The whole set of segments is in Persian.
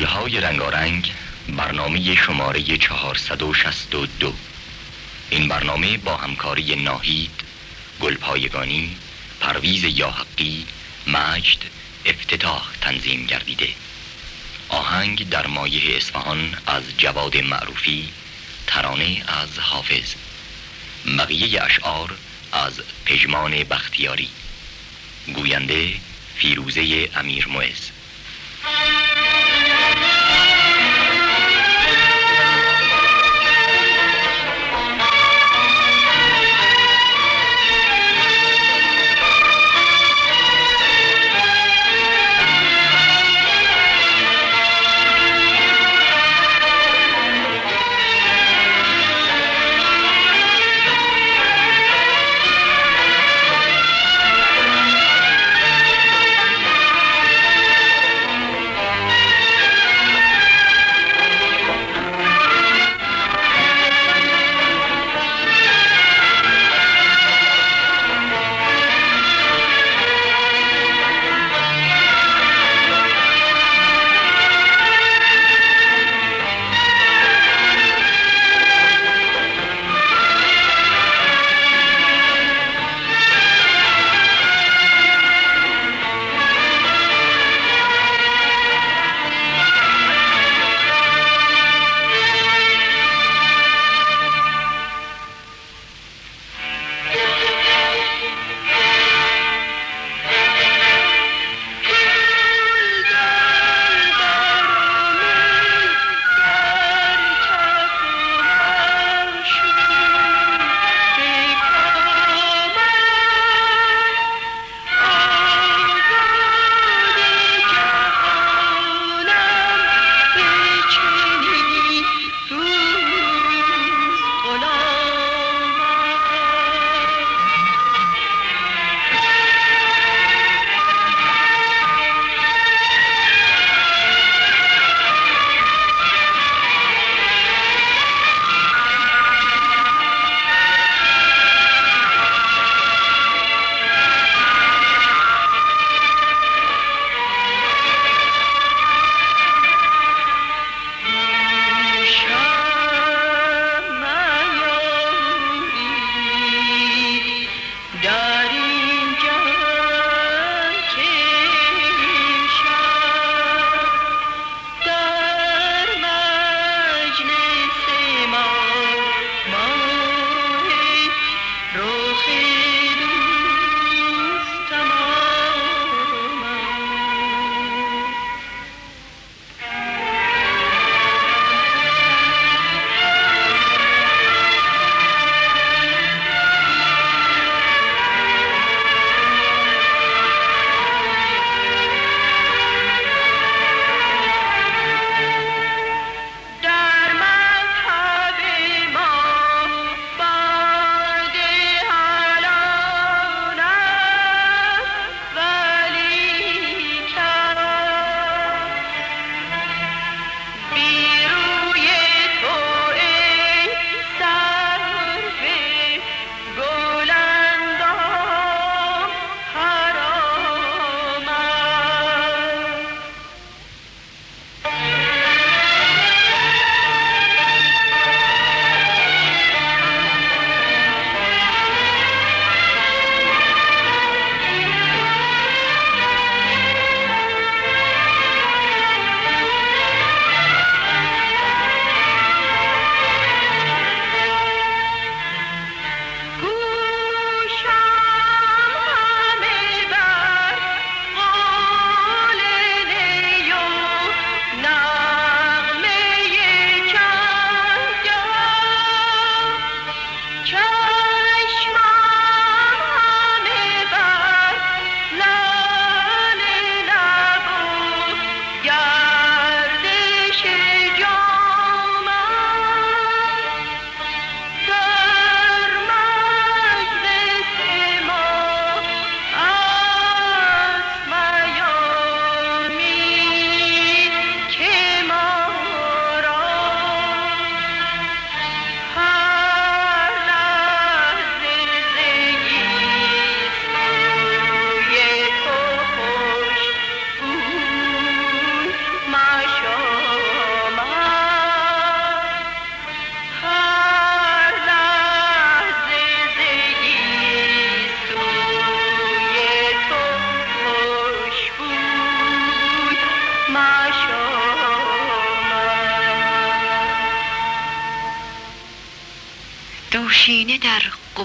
گلهای رنگارنگ برنامه شماره 462 این برنامه با همکاری ناهید گلپایگانی پرویز یاحقی مجد افتتاح تنظیم گردیده. آهنگ در مایه اصفهان از جواد معروفی ترانه از حافظ. بقیه اشعار از پژمان بختیاری. گوینده فیروزه امیر موز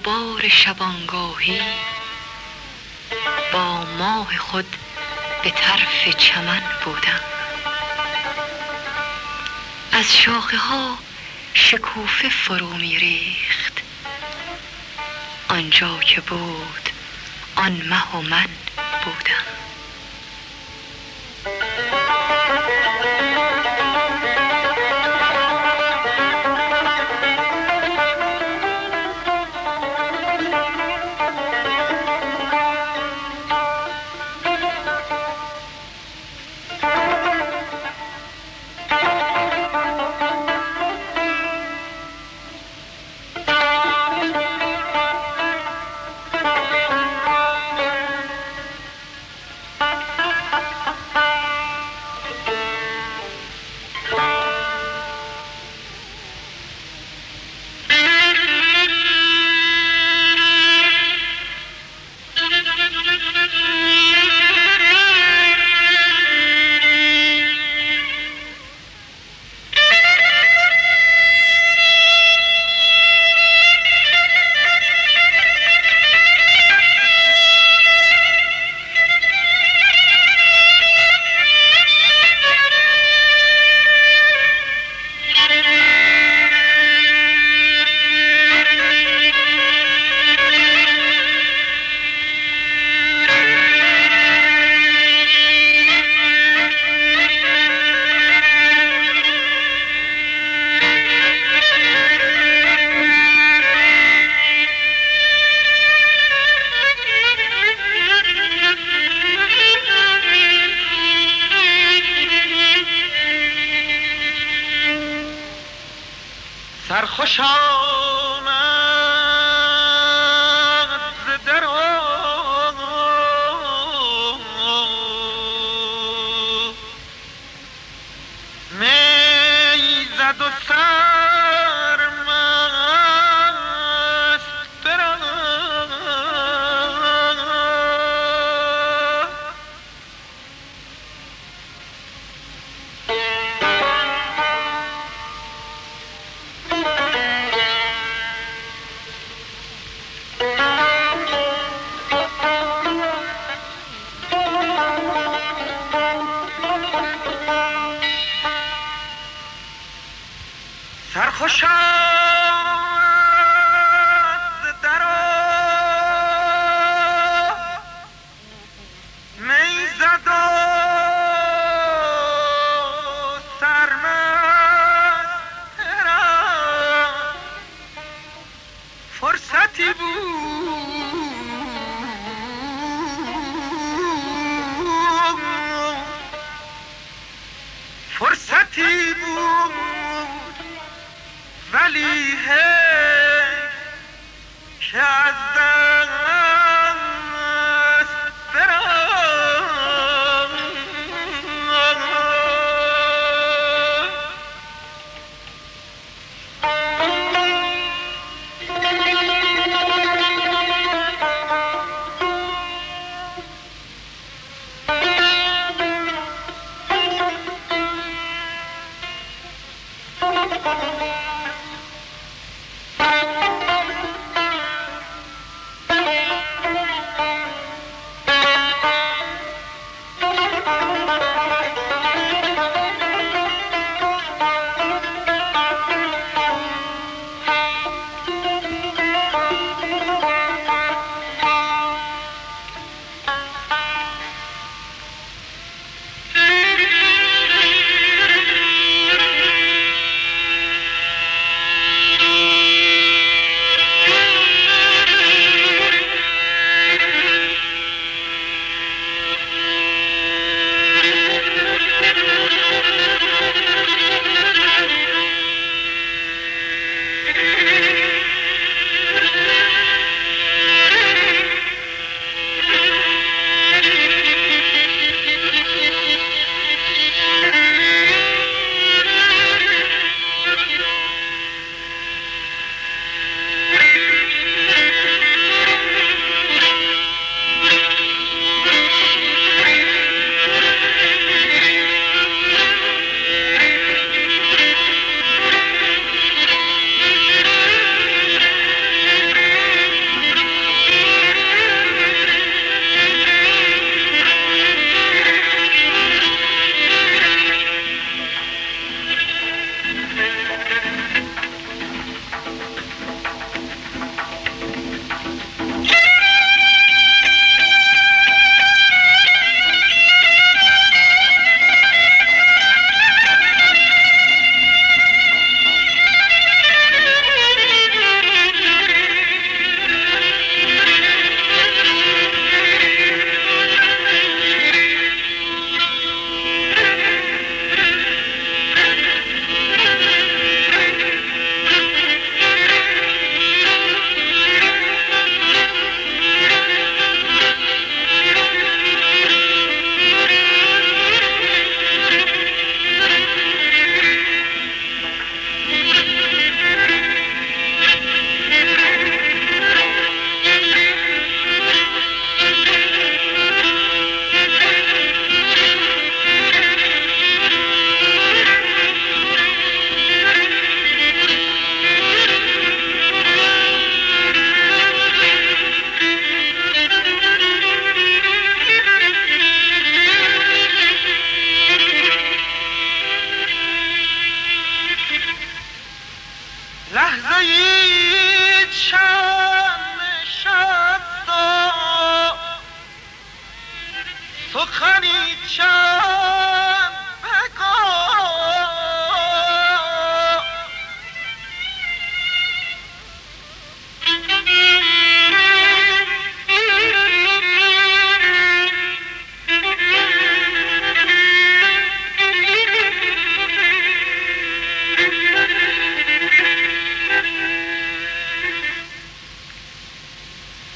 در قبار شبانگاهی با ماه خود به طرف چمن بودم. از شاخه ها شکوفه فرو می ریخت. آنجا که بود آن مه و من بودم.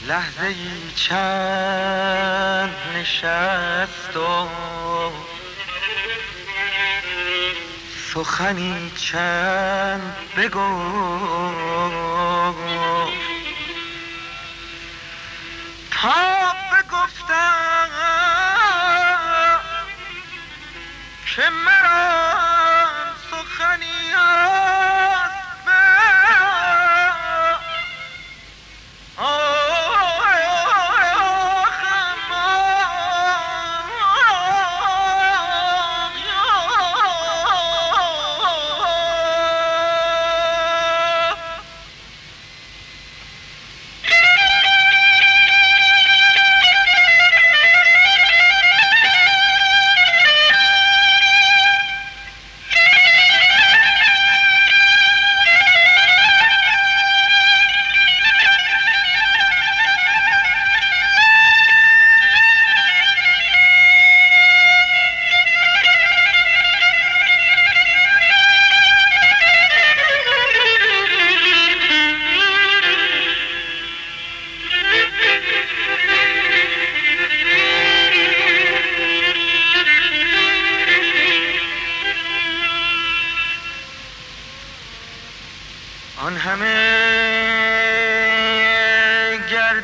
لحظه ای چند نشست و سخنی چند بگفت تا بگفتم که مرا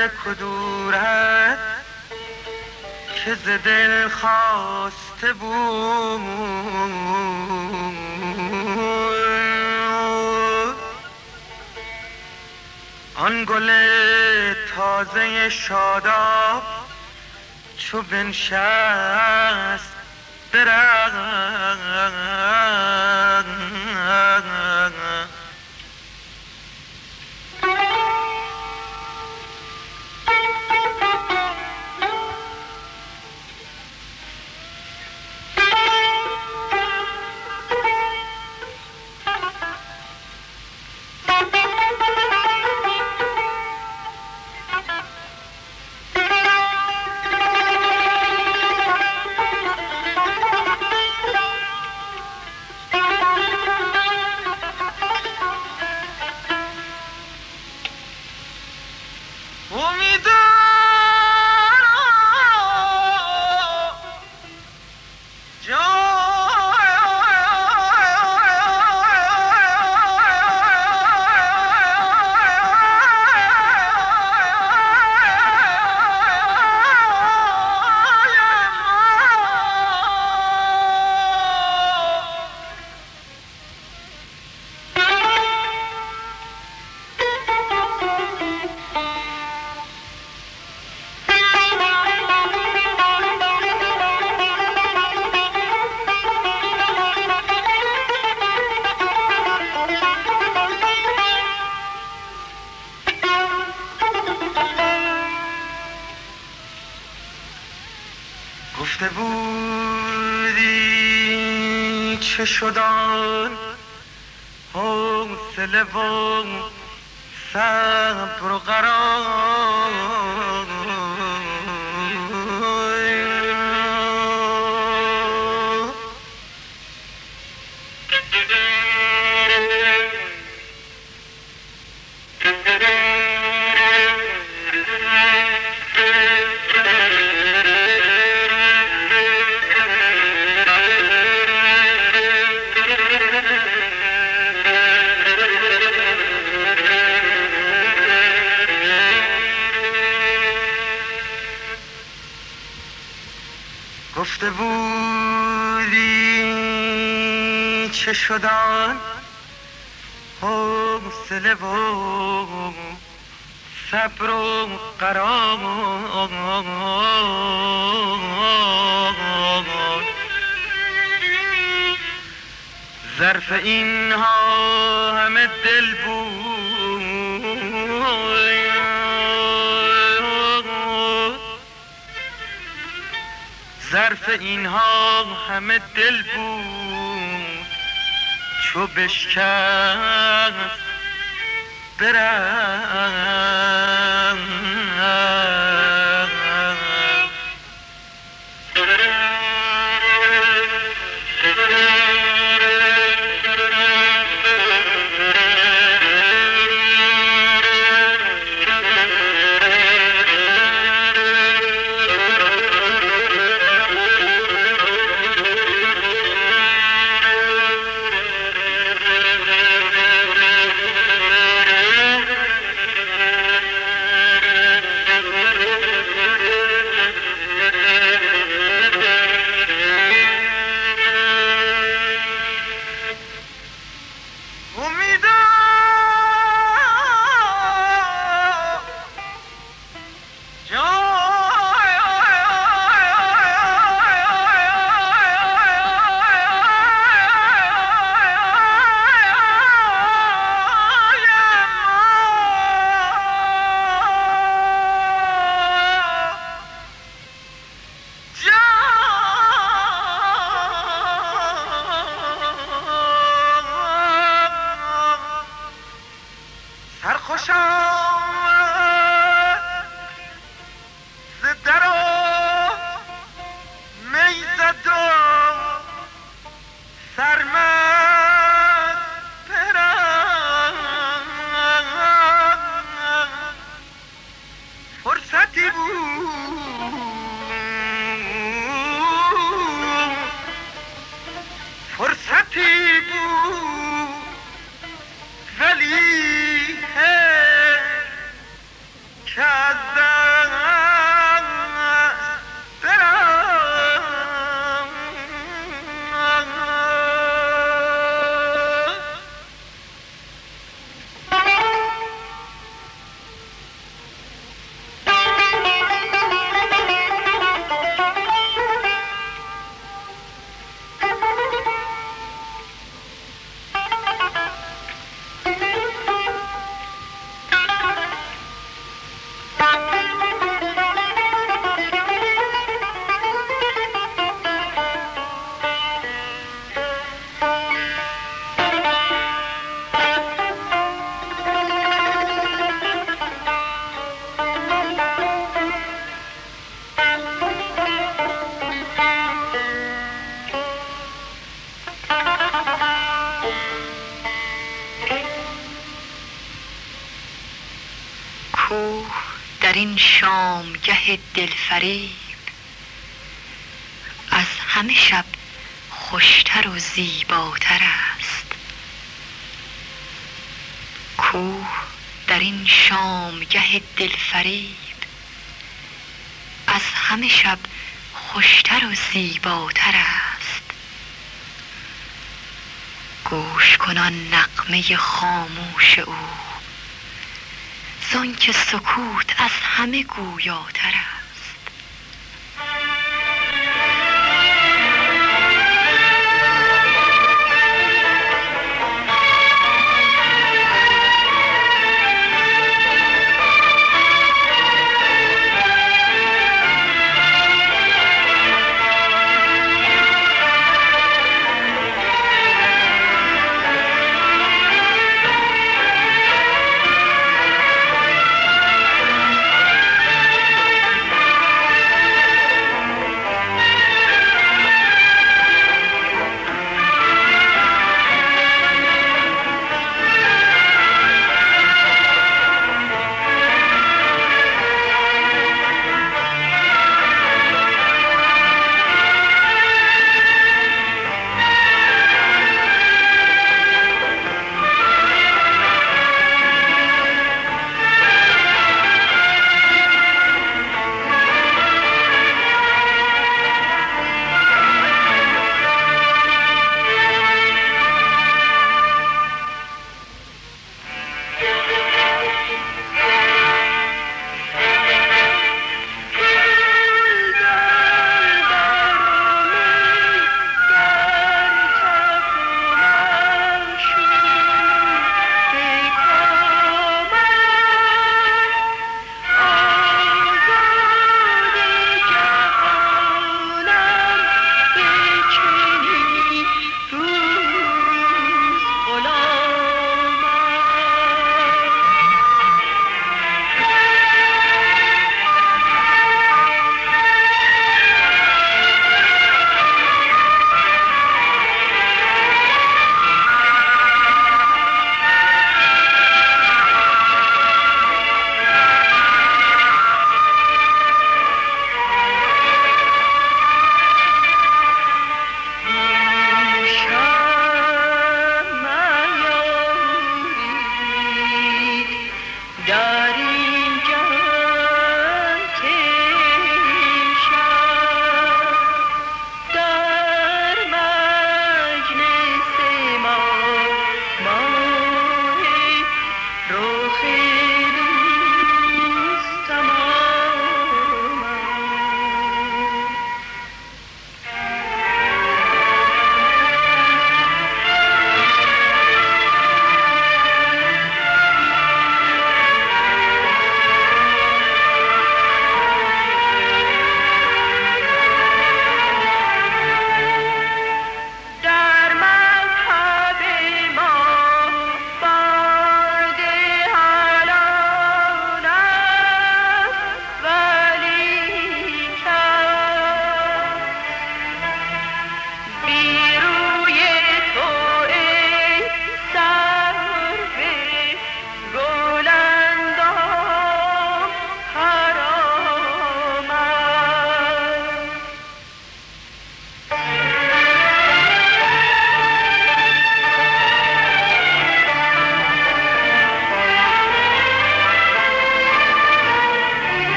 گرد کدورت که ز دل خواسته بود. آن گل تازه شاداب چو بنشست برق چه شدان حوصله و صبر و قرار. گفته بودی؟ چه شدن؟ حوصله و صبر و قرار ظرف اینها همه دل ظرف اینها همه دل بود. چو بشکست برم. دلفریب. از همه شب خوشتر و زیباتر است. کوه در این شامگه دلفریب. از همه شب خوشتر و زیباتر است. گوش کنان نقمه خاموش او. زان که سکوت از همه گویاتر است.